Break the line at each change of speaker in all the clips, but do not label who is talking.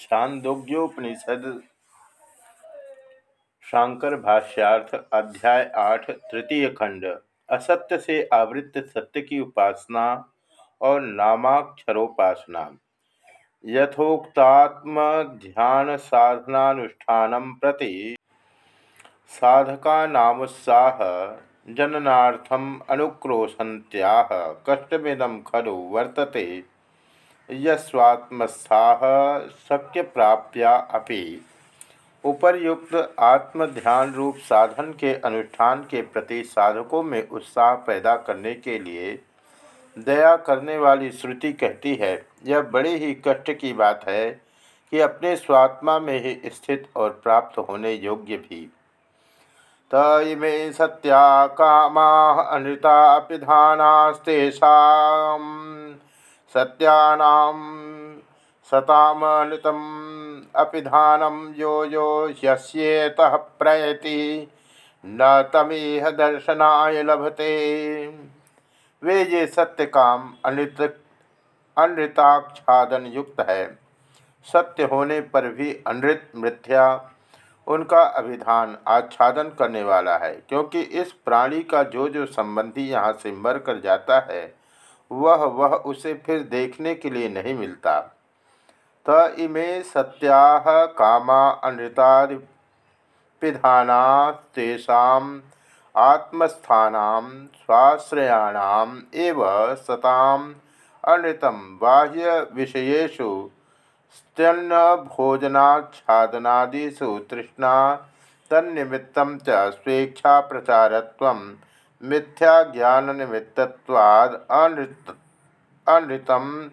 छांदोग्योपनिषद शांकर भाष्यार्थ अध्याय आठ, तृतीय खंड। असत्य से आवृत्त सत्य की उपासना और नामाक्षरोपासना। यथोक्तात्म ध्यान साधनानुष्ठान प्रति साधका नामुत्साह जननार्थम अनुक्रोशंत्याह कष्टमिदम खलु वर्तते। यस्वात्मस्थाह शक्य प्राप्या अपि। उपर्युक्त आत्मध्यान रूप साधन के अनुष्ठान के प्रति साधकों में उत्साह पैदा करने के लिए दया करने वाली श्रुति कहती है। यह बड़े ही कष्ट की बात है कि अपने स्वात्मा में ही स्थित और प्राप्त होने योग्य भी। तमे सत्या कामा अनृता पिधानास्तेषा सत्यानां सतामनृतम् अपिधानम यो यो ह्यस्येतः प्रयति। न तमेह दर्शनाय लभते। वे ये सत्य काम अनृत अनृताक्षादन युक्त है। सत्य होने पर भी अनृत मृथ्या उनका अभिधान आच्छादन करने वाला है, क्योंकि इस प्राणी का जो जो संबंधी यहाँ से मर कर जाता है वह वह उसे फिर देखने के लिए नहीं मिलता। त इमे सत्या कामा अनृतादिपिधाना तेषा आत्मस्थान स्वाश्रयाणाम एव सताम अनृतम बाह्य विषयेषु स्तन्न भोजनाच्छादनादिषु तृष्णा तन्निमित्तं स्वेच्छा प्रचारत्वं मिथ्या ज्ञान निमित्तवाद अनृत अनृतम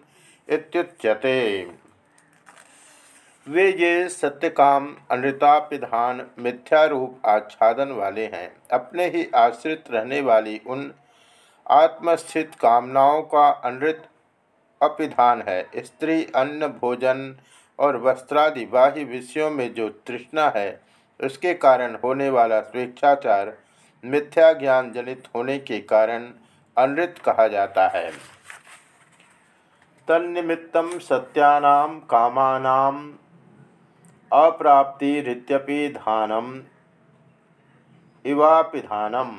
वे ये सत्यकाम अनृतापिधान मिथ्या रूप आच्छादन वाले हैं। अपने ही आश्रित रहने वाली उन आत्मस्थित कामनाओं का अनृत अपिधान है। स्त्री, अन्न, भोजन और वस्त्रादि बाह्य विषयों में जो तृष्णा है, उसके कारण होने वाला स्वेच्छाचार मिथ्या ज्ञान जनित होने के कारण अनृत कहा जाता है। तन्निमित्तम सत्यानाम कामानाम अप्राप्तिरित्यपि धानम इवापिधानम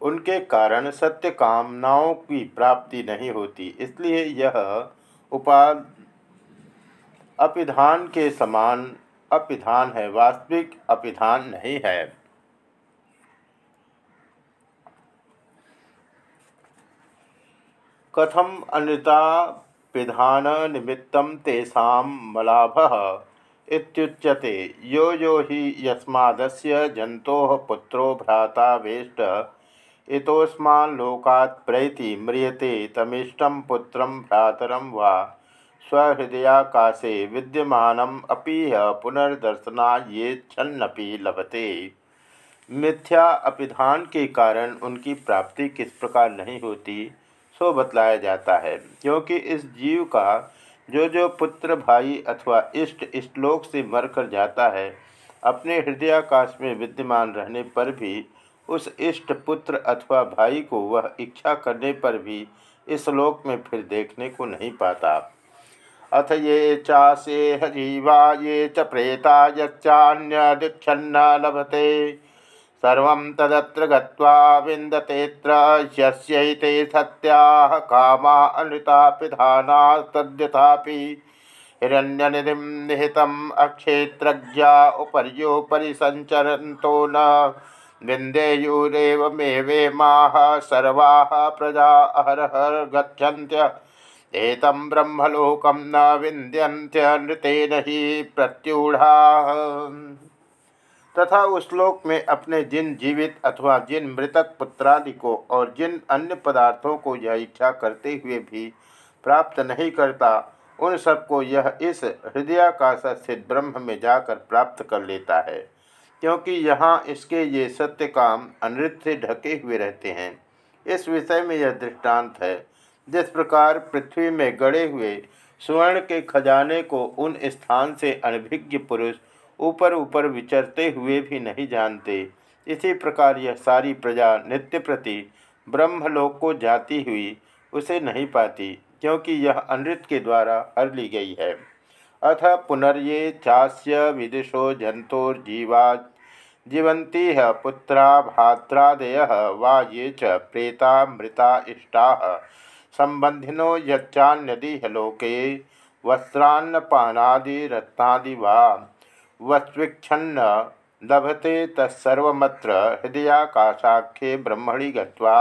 उनके कारण सत्य कामनाओं की प्राप्ति नहीं होती, इसलिए यह उपाद अपिधान के समान अपिधान है, वास्तविक अपिधान नहीं है। कथम अनृता पिधान निमित्त मलाभ इत्युच्यते। यो यो हि यस्मादस्य जन्तोः पुत्रो भ्राता वेष्ट। इतोस्मान् लोकात् प्रैति म्रियते, तमिष्टं पुत्रं भ्रातरं वा। स्वहृदयाकाशे विद्यमानम् अपीह पुनर्दर्शनायेच्छन्नपि लभते। मिथ्या अपिधान के कारण उनकी प्राप्ति किस प्रकार नहीं होती? सो बतलाया जाता है, क्योंकि इस जीव का जो जो पुत्र, भाई अथवा इष्ट श्लोक से मरकर जाता है, अपने हृदयाकाश में विद्यमान रहने पर भी, उस इष्ट पुत्र अथवा भाई को वह इच्छा करने पर भी इस लोक में फिर देखने को नहीं पाता। अथ ये चासे हजीवा ये च प्रेता यच्चान्य लभते। सर्व तदत्र गत्वा विन्दतेऽत्र ह्यस्यैते सत्याः कामा अनृतापिधानास्तद्यथापि हिरण्यनिधिं निहितम् अक्षेत्रज्ञा उपर्योपरि सञ्चरन्तो न विन्देयुरेवमेवेमाः सर्वाः प्रजा अहरहर गच्छन्त्य एतं ब्रह्मलोकं न विन्द्यन्त्यनृतेन हि प्रत्यूढाः। तथा उस श्लोक में अपने जिन जीवित अथवा जिन मृतक पुत्रादि को और जिन अन्य पदार्थों को यह इच्छा करते हुए भी प्राप्त नहीं करता, उन सबको यह इस हृदयाकाश स्थित ब्रह्म में जाकर प्राप्त कर लेता है, क्योंकि यहाँ इसके ये सत्य काम अनृत से ढके हुए रहते हैं। इस विषय में यह दृष्टांत है। जिस प्रकार पृथ्वी में गड़े हुए स्वर्ण के खजाने को उन स्थान से अनभिज्ञ पुरुष ऊपर ऊपर विचरते हुए भी नहीं जानते। इसी प्रकार यह सारी प्रजा नित्य प्रति ब्रह्मलोक को जाती हुई उसे नहीं पाती, क्योंकि यह अनृत के द्वारा हर ली गई है। अथ पुनर्ये चास्य विदुषो जंतुर्जीवा जीवंती है पुत्रा भाद्रादय वा ये च प्रेता मृता इष्टा। संबंधिनो यच्चान्यदिहलोके वस्त्रान्नपानादि वा वस्वीक्षन्न लभते तत्सर्वमत्र हृदयाकाशाख्ये ब्रह्मणि गत्वा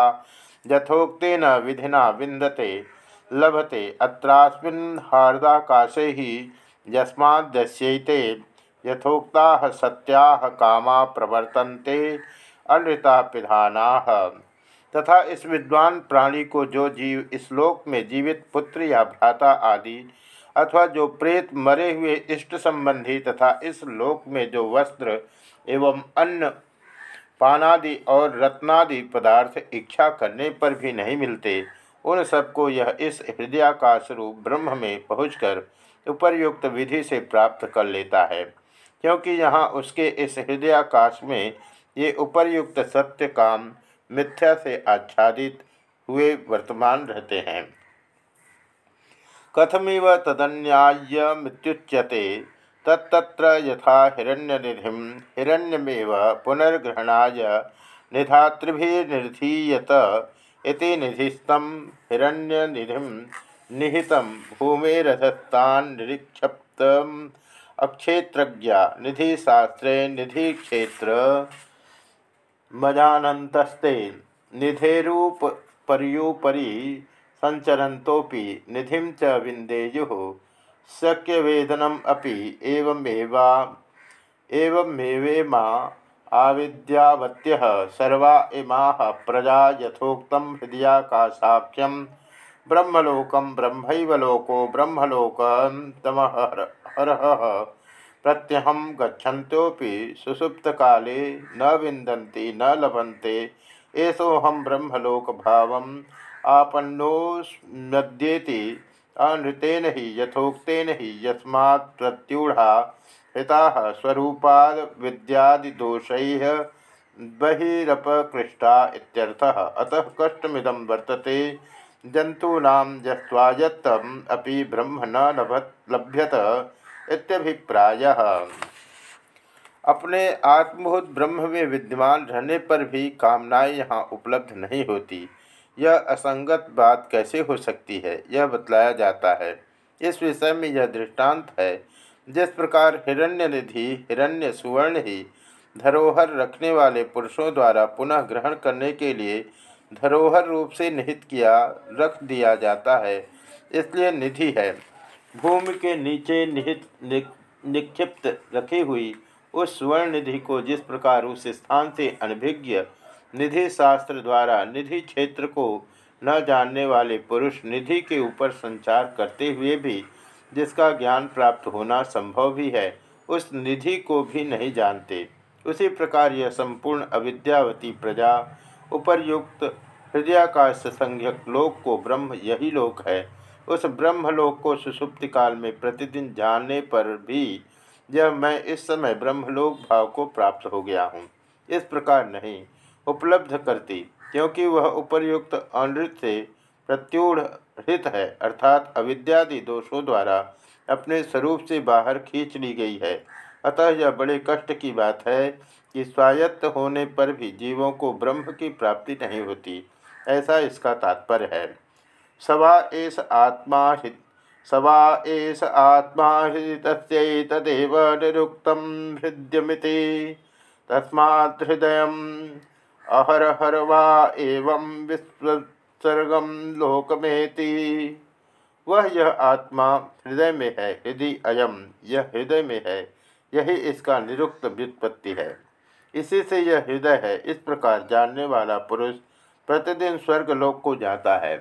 यथोक्तेन विधिना विन्दते, लभते हार्दाकाशे ही यस्माद्दस्यैते यथोक्ता सत्या कामा प्रवर्तन्ते अनृता पिधाना। तथा इस विद्वान प्राणी को जो जीव इस लोक में जीवित पुत्र या भ्राता आदि अथवा जो प्रेत मरे हुए इष्ट संबंधी तथा इस लोक में जो वस्त्र एवं अन्न पानादि और रत्नादि पदार्थ इच्छा करने पर भी नहीं मिलते, उन सबको यह इस हृदयाकाश रूप ब्रह्म में पहुंचकर उपर्युक्त विधि से प्राप्त कर लेता है, क्योंकि यहाँ उसके इस हृदयाकाश में ये उपर्युक्त सत्य काम मिथ्या से आच्छादित हुए वर्तमान रहते हैं। कथमिव तदन्याय मृत्युच्यते। तत्र यथा हिरण्यनिधि हिरण्यमेव पुनर्ग्रहणाय निधातृभिर्निधीयत इति निधिस्तं हिरण्यनिधिं निहितं भूमेरधस्तान् निरीक्षप्तम्। अक्षेत्रज्ञा, निधिशास्त्रे, निधिक्षेत्र मजानन्तस्ते, निधेरूप पर्युपरि सञ्चरन्तोऽपि निधि च विन्देयुः। शक्यवेदनम् अपि एवमेवा एवमेवेमा आविद्यावत्य। सर्वा इमा प्रजा यथोक्त हृदयाकाशाख्यम ब्रह्मलोक ब्रह्मलोको ब्रह्मलोक तमहर प्रत्यहम गच्छन्त्योपि सुसुप्त काले न विंदन्ति न लभन्ते। एसोहम ब्रह्मलोक भाव आपन्नोस्म्येति अनृतेन ही यथोक्न ही यस्मा प्रत्यूढ़ा हिता स्वरूपाद विद्यादिदोष बहिरपकृष्टा अतः कष्टमिदं वर्तते। जंतूना यस्वायत्तम अपि ब्रह्म न लभ्यत इत्यभिप्रायः। अपने आत्मभूत ब्रह्म में विद्यमान रहने पर भी कामनाएँ यहाँ उपलब्ध नहीं होती। यह असंगत बात कैसे हो सकती है? यह बतलाया जाता है। इस विषय में यह दृष्टांत है। जिस प्रकार हिरण्य निधि, हिरण्य सुवर्ण ही धरोहर रखने वाले पुरुषों द्वारा पुनः ग्रहण करने के लिए धरोहर रूप से निहित किया, रख दिया जाता है, इसलिए निधि है। भूमि के नीचे निहित निक्षिप्त रखी हुई उस सुवर्ण निधि को जिस प्रकार उस स्थान से अनभिज्ञ निधि शास्त्र द्वारा निधि क्षेत्र को न जानने वाले पुरुष निधि के ऊपर संचार करते हुए भी जिसका ज्ञान प्राप्त होना संभव भी है, उस निधि को भी नहीं जानते। उसी प्रकार यह संपूर्ण अविद्यावती प्रजा, उपरयुक्त हृदयाकाश संज्ञक लोक को ब्रह्म यही लोक है। उस ब्रह्मलोक को सुसुप्ति काल में प्रतिदिन जानने पर भी यह मैं इस समय ब्रह्मलोक भाव को प्राप्त हो गया हूँ। इस प्रकार नहीं उपलब्ध करती, क्योंकि वह उपर्युक्त अनृत से प्रत्यूढ़ है, अर्थात अविद्यादि दोषों द्वारा अपने स्वरूप से बाहर खींच ली गई है। अतः यह बड़े कष्ट की बात है कि स्वायत्त होने पर भी जीवों को ब्रह्म की प्राप्ति नहीं होती, ऐसा इसका तात्पर्य है। सवा एस आत्मा हित सवा एस आत्मा हृदयतदेव निरुक्त हृदयमिति तस्मा हृदय अहरहर वा एवं विश्व सर्गम लोकमेति। वह यह आत्मा हृदय में है हृदय अयम यह हृदय में है, यही इसका निरुक्त व्युत्पत्ति है। इसी से यह हृदय है, इस प्रकार जानने वाला पुरुष प्रतिदिन स्वर्गलोक को जाता है।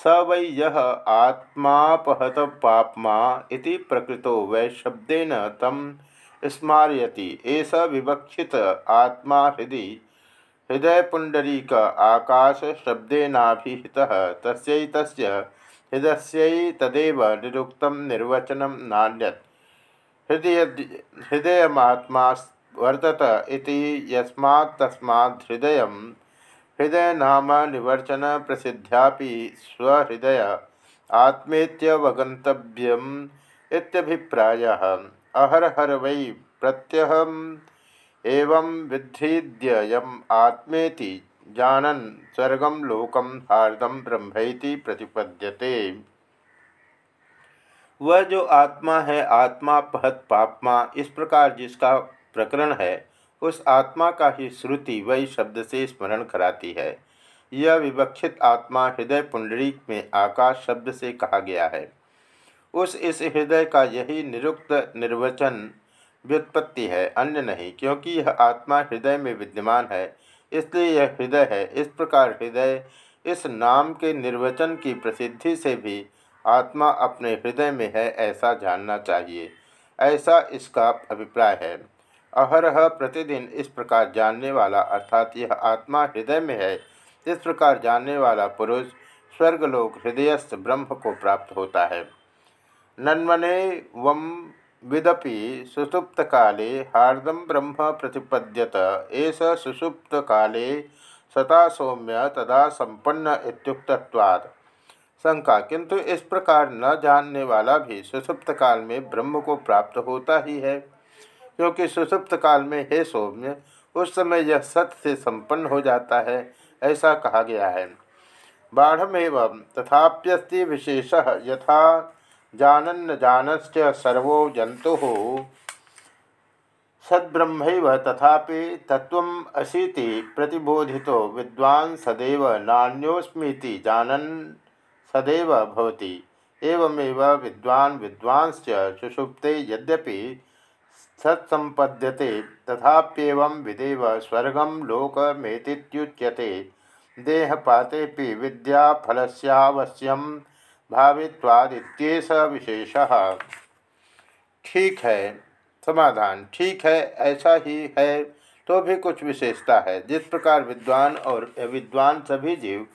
स वै यह आत्मापहत पापमा इति प्रकृतो वै शब्देन तम स्मारयति। ऐसा विवक्षित आत्मा हृदय हृदय पुंडरीक आकाश शब्देनाभिहित तस्यैत हृदय तदेव निरुक्त निर्वचन नान्यत। हृदय हृदयमात्मा वर्तत इति यस्मात् हृदय हृदय नाम निवर्चन प्रसिद्ध्यापि स्वहृदय आत्मेत्यवगंतव्यम इत्यभिप्राय। अहरहर वै प्रत्यहम एवं विद्धीद्ययम आत्मेति जानन स्वर्गम लोकम हार्दम ब्रह्मैति प्रतिपद्यते। वह जो आत्मा है, आत्मा पहत पापमा, इस प्रकार जिसका प्रकरण है, उस आत्मा का ही श्रुति वही शब्द से स्मरण कराती है। यह विवक्षित आत्मा हृदय पुंडरीक में आकाश शब्द से कहा गया है। उस इस हृदय का यही निरुक्त निर्वचन व्युत्पत्ति है, अन्य नहीं, क्योंकि यह आत्मा हृदय में विद्यमान है, इसलिए यह हृदय है। इस प्रकार हृदय, इस नाम के निर्वचन की प्रसिद्धि से भी आत्मा अपने हृदय में है, ऐसा जानना चाहिए। ऐसा इसका अभिप्राय है। अहरह प्रतिदिन इस प्रकार जानने वाला, अर्थात यह आत्मा हृदय में है, इस प्रकार जानने वाला पुरुष, स्वर्गलोक हृदयस्थ ब्रह्म को प्राप्त होता है। नन्मने वम विदपि सुसुप्त काले हार्दम ब्रह्म प्रतिपद्यत। एस सुसुप्त काले सता सौम्य, तदा संपन्न इत्युक्तत्वात्। शंका, किंतु इस प्रकार न जानने वाला भी सुसुप्त काल में ब्रह्म को प्राप्त होता ही है, क्योंकि सुसुप्त काल में हे सौम्य, उस समय यह सत्य से संपन्न हो जाता है, ऐसा कहा गया है। बाढ़ तथाप्यस्ति विशेष यथा जानन्न जानश्च सर्वो जंतु सद्ब्रह्म तथापि तत्व अशीति प्रतिबोधि विद्वान् सदैव नान्योस्मीति जानन् सदैव भवति। एवमेव विद्वान् विद्वांश्च सुषुप्ते यद्यपि सत्संपद्यते तथाप्येवं विदेव स्वर्गं लोकमेतीच्यते देहपाते विद्याफलस्यावश्यम भावित्वादित्येष विशेष ठीक है, समाधान ठीक है, ऐसा ही है तो भी कुछ विशेषता है। जिस प्रकार विद्वान और अविद्वान सभी जीव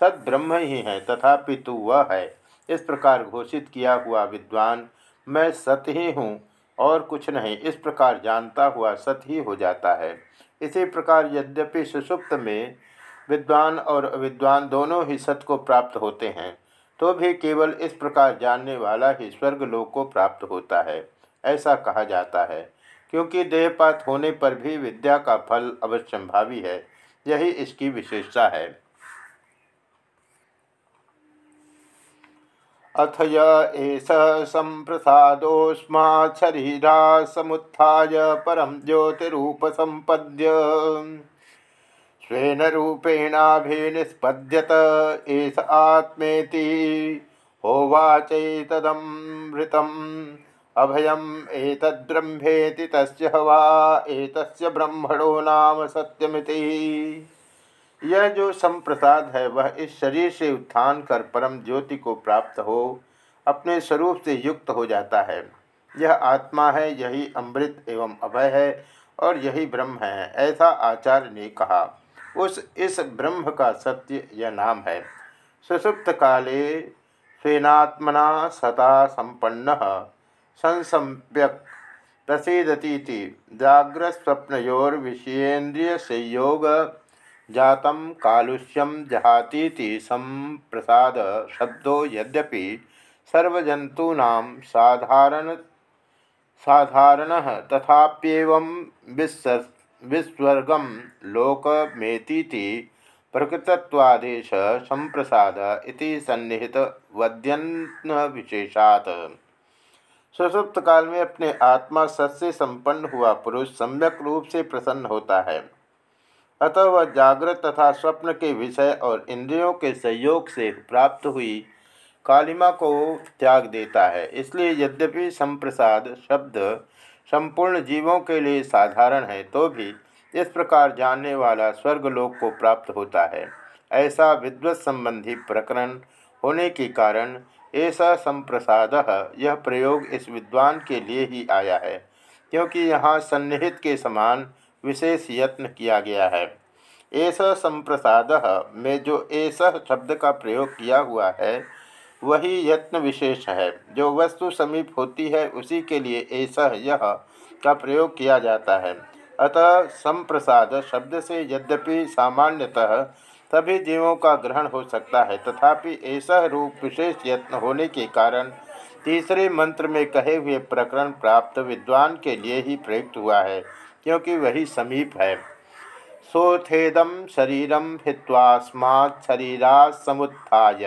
सद ब्रह्म ही हैं तथापि तू वह है। इस प्रकार घोषित किया हुआ विद्वान, मैं सत ही हूँ और कुछ नहीं, इस प्रकार जानता हुआ सत ही हो जाता है। इसी प्रकार यद्यपि सुसुप्त में विद्वान और अविद्वान दोनों ही सत को प्राप्त होते हैं। तो भी केवल इस प्रकार जानने वाला ही स्वर्गलोक को प्राप्त होता है। ऐसा कहा जाता है, क्योंकि देहपात होने पर भी विद्या का फल अवश्यंभावी है, यही इसकी विशेषता है। अथ येष संप्रसादोस्मा शरीरा समुत्थाय स्वेन रूपेणाभिनिष्पद्यत, एष आत्मेति होवाचैतदमृतम् अभयम् एतद्ब्रह्मेति, तस्य वा एतस्य ब्रह्मणो नाम सत्यमिति। यह जो संप्रसाद है, वह इस शरीर से उत्थान कर परम ज्योति को प्राप्त हो, अपने स्वरूप से युक्त हो जाता है। यह आत्मा है, यही अमृत एवं अभय है, और यही ब्रह्म है, ऐसा आचार्य ने कहा। उस इस ब्रह्म का सत्य यह नाम है। सुसुप्त काले स्वेनात्मना सता संपन्न संसम्यक प्रसीदती जाग्रस्वप्नोर्विषयेन्द्रिय संयोग जात कालुष्यम जहाती संप्रसाद शब्दों यद्यपि सर्वजंतूना साधारण साधारण तथाप्येवं विस्स विस्वर्गम लोकमेतीति प्रकृतत्वादेश संप्रसाद इति सन्निहित वद्यन्न विशेषात सुसुप्त काल में अपने आत्मा सत्य संपन्न हुआ पुरुष सम्यक रूप से प्रसन्न होता है। अतः वह जागृत तथा स्वप्न के विषय और इंद्रियों के सहयोग से प्राप्त हुई कालिमा को त्याग देता है। इसलिए यद्यपि संप्रसाद शब्द संपूर्ण जीवों के लिए साधारण है तो भी इस प्रकार जानने वाला स्वर्गलोक को प्राप्त होता है। ऐसा विद्वत संबंधी प्रकरण होने के कारण ऐसा संप्रसाद यह प्रयोग इस विद्वान के लिए ही आया है, क्योंकि यहाँ सन्निहित के समान विशेष यत्न किया गया है। ऐसा संप्रसाद में जो ऐसा शब्द का प्रयोग किया हुआ है वही यत्न विशेष है। जो वस्तु समीप होती है, उसी के लिए ऐसा यह का प्रयोग किया जाता है। अतः संप्रसाद शब्द से यद्यपि सामान्यतः सभी जीवों का ग्रहण हो सकता है, तथापि ऐसा रूप विशेष यत्न होने के कारण तीसरे मंत्र में कहे हुए प्रकरण प्राप्त विद्वान के लिए ही प्रयुक्त हुआ है, क्योंकि वही समीप है। सोथेदम शरीरम हित्वास्मा शरीरा समुत्थाय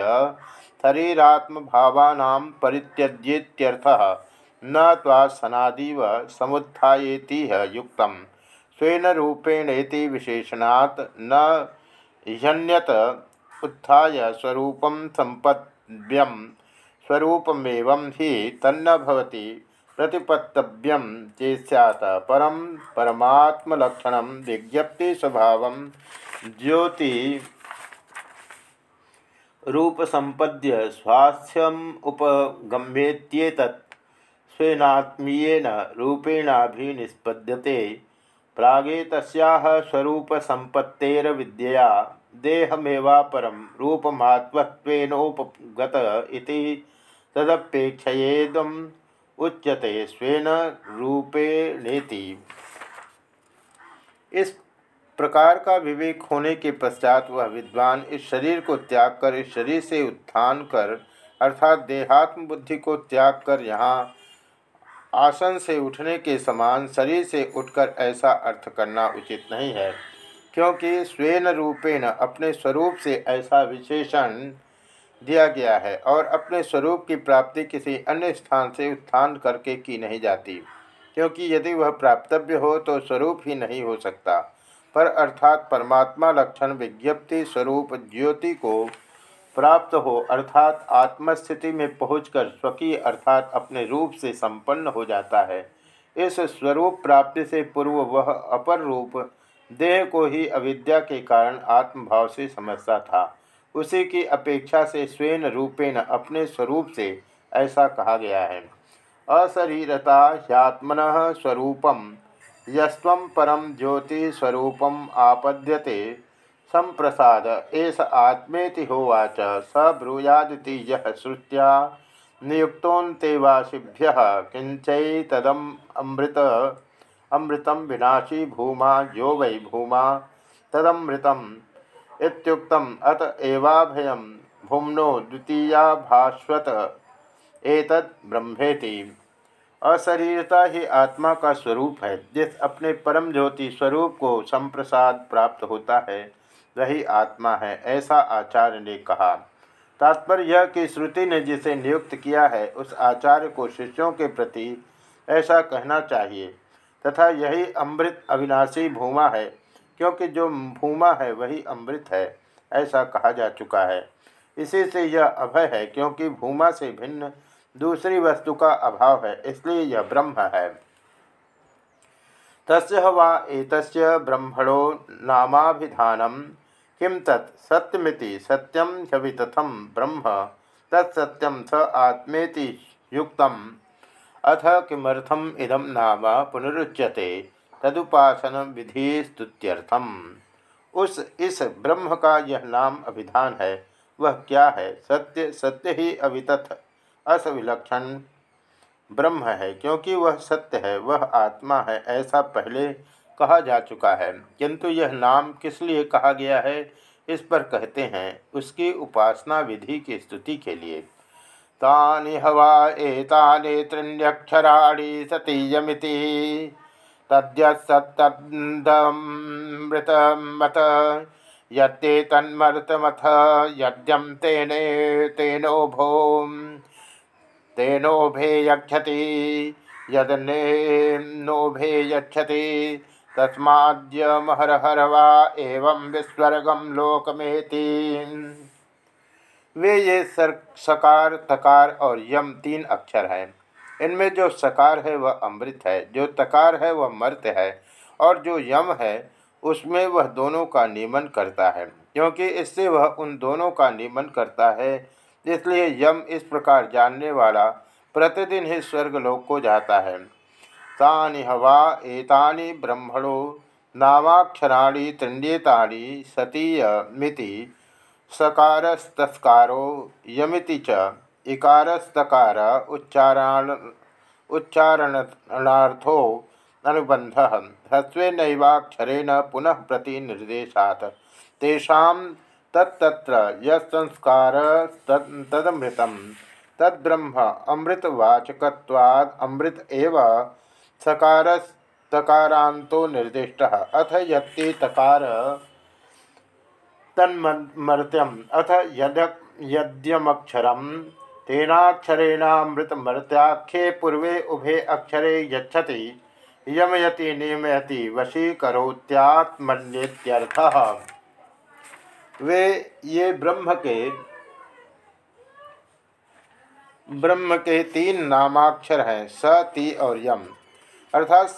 शरीरात्म भावानाम परित्यज्येत्यर्थः। न त्वा सनादिव समुत्थाएति युक्त स्वेन रूपेणेति विशेषणात् न ह्यन्यत उत्थाय स्वरूपं संपद्यम स्वरूपमेवं ही तन्न भवति प्रतिपत्तव्यम चेत परम परमात्मलक्षण विज्ञप्ति स्वभाव ज्योति रूप संपद्य स्वास्थ्यम उपगम्येत स्वेनात्मीयन रूपेणाभिनिष्पद्यते। प्रागे तस्याः स्वरूप संपत्तेरविद्यया देहमेवापरम रूपमात्मत्वेनोपगत इति तदपेक्षेदम उच्यते स्वेन रूपेणेति। इस प्रकार का विवेक होने के पश्चात वह विद्वान इस शरीर को त्याग कर, इस शरीर से उत्थान कर, अर्थात देहात्म बुद्धि को त्याग कर यहाँ आसन से उठने के समान शरीर से उठकर ऐसा अर्थ करना उचित नहीं है, क्योंकि स्वेन रूपेण अपने स्वरूप से ऐसा विशेषण दिया गया है और अपने स्वरूप की प्राप्ति किसी अन्य स्थान से उत्थान करके की नहीं जाती, क्योंकि यदि वह प्राप्तव्य हो तो स्वरूप ही नहीं हो सकता। पर अर्थात परमात्मा लक्षण विज्ञप्ति स्वरूप ज्योति को प्राप्त हो, अर्थात आत्मस्थिति में पहुंचकर स्वकीय अर्थात अपने रूप से संपन्न हो जाता है। इस स्वरूप प्राप्ति से पूर्व वह अपर रूप देह को ही अविद्या के कारण आत्मभाव से समझता था। उसी की अपेक्षा से स्वयं रूपेण अपने स्वरूप से ऐसा कहा गया है। अशरीरता ह्यात्मन स्वरूपम यस्व परम ज्योति स्वरूपम आपद्यते। संप्रसाद एस आत्मेति होवाच स ब्रूयादिति यह श्रुत्या नियुक्तोन्तेवासिभ्य अमृत विनाशी भूमा, यो वै भूमा। इत्युक्तम अत एवाभयम भूमनो द्वितीया भास्वत। एतद ब्रह्मेति। अशरीरता ही आत्मा का स्वरूप है, जिस अपने परम ज्योति स्वरूप को संप्रसाद प्राप्त होता है, वही आत्मा है, ऐसा आचार्य ने कहा। तात्पर्य यह कि श्रुति ने जिसे नियुक्त किया है, उस आचार्य को शिष्यों के प्रति ऐसा कहना चाहिए, तथा यही अमृत अविनाशी भूमा है, क्योंकि जो भूमा है, वही अमृत है, ऐसा कहा जा चुका है। इसी से यह अभय है, क्योंकि भूमा से भिन्न दूसरी वस्तु का अभाव है, इसलिए यह ब्रह्म है। तस्य वा एतस्य ब्रह्मणो नामाभिधानम किम तत् सत्यमिति सत्यम ह्यवितथम ब्रह्म तत्सत्यम स आत्मेति युक्त अथ किमर्थम इदम नाम पुनरुच्यते तदुपासन विधि स्तुत्यर्थम। उस, इस ब्रह्म का यह नाम अभिधान है, वह क्या है? सत्य सत्य ही अवितथ असविलक्षण ब्रह्म है, क्योंकि वह सत्य है, वह आत्मा है, ऐसा पहले कहा जा चुका है। किंतु यह नाम किस लिए कहा गया है, इस पर कहते हैं उसकी उपासना विधि की स्तुति के लिए। तानि हवा एतानि त्रिण्यक्षराणि सतीयमिति तद्यत्तमृतमत यत्ते तन्मर्तमथ यद्यम तेने तेनोभो तेनोभे यक्षति यदनेनोभे यक्षति तस्माद्यमहरहर वा एवं विस्वर्गम लोकमेति। वे ये सर, सकार, तकार और यम तीन अक्षर हैं। इनमें जो सकार है, वह अमृत है, जो तकार है, वह मर्त है, और जो यम है, उसमें वह दोनों का नियमन करता है, क्योंकि इससे वह उन दोनों का नियमन करता है इसलिए यम इस प्रकार जानने वाला प्रतिदिन ही स्वर्गलोक को जाता है। तानि हवा एतानि ब्रह्मणो, नामाक्षराणि त्रिण्येतानि सतीयमिति सकारस्तस्कारो यमिति च, इकारस्तकार उच्चारण, उच्चारणार्थो अनुबंध ह्रस्वेनैवाक्षरेण पुनः प्रति निर्देशात्। तेषां तत्तत्र यत्संस्कार तदमृत तद्ब्रह्म अमृतवाचकवाद अमृत एव सकार तकारांतो निर्दिष्ट। अथ यत्ति तकार तन्मर्त्यम। अथ यद यद्यमक्षरम। तेनाक्षरेणामृतमर्त्याख्ये पूर्वे उभे अक्षरे यच्छति। यमयति नियमयति वशीकरोत्यात्मन्येत्यर्थः। वे ये ब्रह्म के ब्रह्म के तीन नामाक्षर हैं, स, ती और यम। अर्थात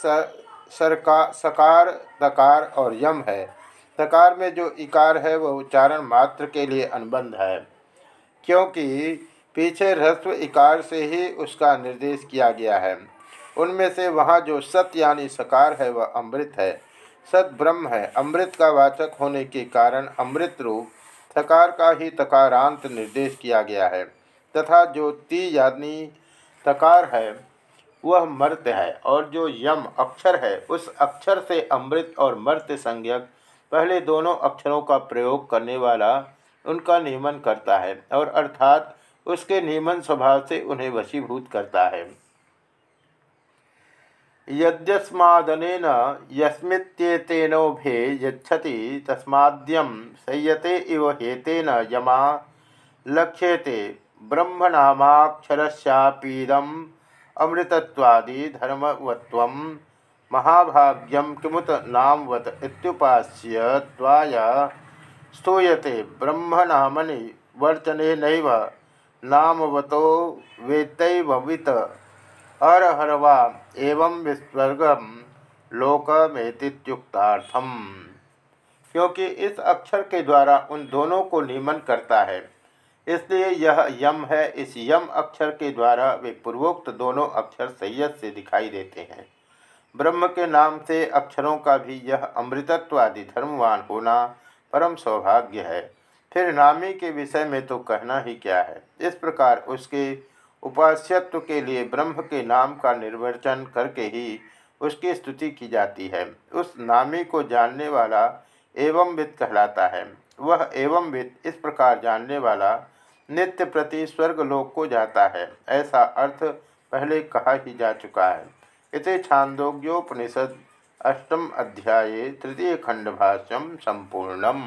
सरका, सकार, तकार और यम है। तकार में जो इकार है वह उच्चारण मात्र के लिए अनुबंध है, क्योंकि पीछे ह्रस्व इकार से ही उसका निर्देश किया गया है। उनमें से वहाँ जो सत यानी सकार है, वह अमृत है। सत ब्रह्म है। अमृत का वाचक होने के कारण अमृत रूप सकार का ही तकारांत निर्देश किया गया है तथा जो ती यानी तकार है, वह मर्त है और जो यम अक्षर है, उस अक्षर से अमृत और मर्त संज्ञक पहले दोनों अक्षरों का प्रयोग करने वाला उनका नियमन करता है और अर्थात उसके नियमन स्वभाव से उन्हें वशीभूत करता है। यद्यस्मादन यस्मित्येतेनोभे यच्छति तस्माद्यम संयते इव हेतेन यमा लक्ष्यते ब्रह्मनामाक्षरस्यापीदम अमृतत्वादि धर्मवत्व महाभाग्यम किमुत नामवत इत्युपास्य त्वाय स्तूयते ब्रह्मनामनि वर्चन नामवतो वेतैवित अरहरवा एवं विस्वर्गम लोकमेतियुक्तार्थम क्योंकि इस अक्षर के द्वारा उन दोनों को नियमन करता है, इसलिए यह यम है। इस यम अक्षर के द्वारा वे पूर्वोक्त दोनों अक्षर सैयद से दिखाई देते हैं। ब्रह्म के नाम से अक्षरों का भी यह अमृतत्वादि धर्मवान होना परम सौभाग्य है। फिर नामी के विषय में तो कहना ही क्या है। इस प्रकार उसके उपास्यत्व के लिए ब्रह्म के नाम का निर्वचन करके ही उसकी स्तुति की जाती है। उस नामी को जानने वाला एवं वित्त कहलाता है। वह एवं वित्त इस प्रकार जानने वाला नित्य प्रति स्वर्गलोक को जाता है। ऐसा अर्थ पहले कहा ही जा चुका है। इसे छांदोग्योपनिषद अष्टम अध्याये तृतीय खंडभाष्यम संपूर्णम।